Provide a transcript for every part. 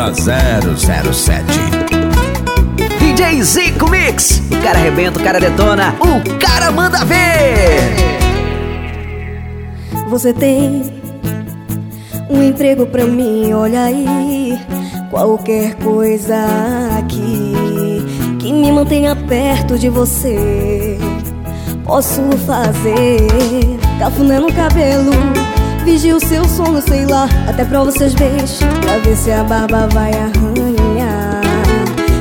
Banda 007 DJ Zico Mix. O cara arrebenta, o cara detona, o cara manda ver. Você tem um emprego pra mim, olha aí. Qualquer coisa aqui que me mantenha perto de você. Posso fazer cafuné no cabelo, vigio o seu sono, sei lá. Até prova seus beijos, pra ver se a barba vai arranhar.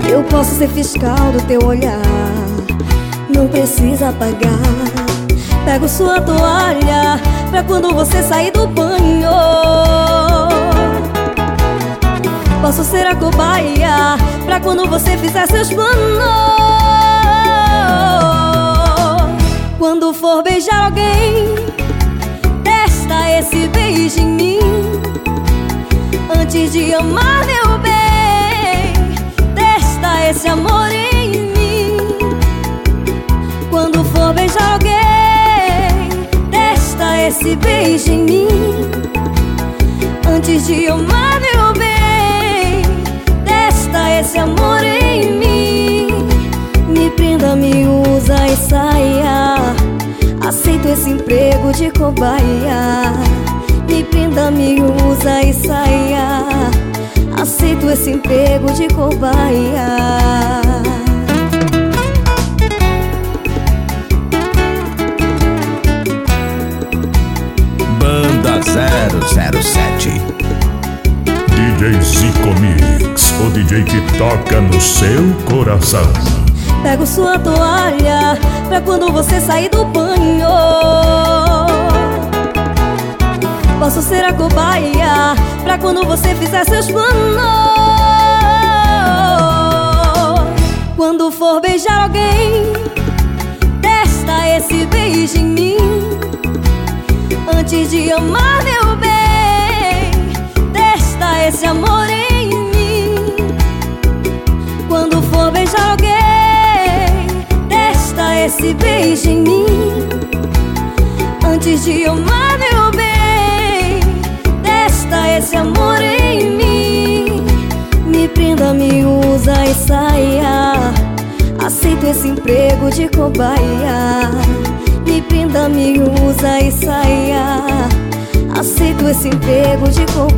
Eu posso ser fiscal do teu olhar, não precisa pagar. Pego sua toalha pra quando você sair do banho. Posso ser a cobaia pra quando você fizer seus planos. Quando for beijar alguém, testa esse beijo em mim. Antes de amar meu bem, testa esse amor em mim. Quando for beijar alguém, testa esse beijo em mim. Antes de amar meu bem, testa esse amor em mim. Me prenda, me. Aceito esse emprego de cobaia. Me prenda, me usa e saia. Aceito esse emprego de cobaia. Banda 007 DJ Zico Mix, o DJ que toca no seu coração. Pego sua toalha pra quando você sair do banho. Posso ser a cobaia pra quando você fizer seus planos. Quando for beijar alguém, testa esse beijo em mim. Antes de amar meu bem, testa esse amor em mim. Quando for beijar alguém, esse beijo em mim. Antes de amar meu bem, testa esse amor em mim. Me prenda, me usa e saia. Aceito esse emprego de cobaia. Me prenda, me usa e saia. Aceito esse emprego de cobaia.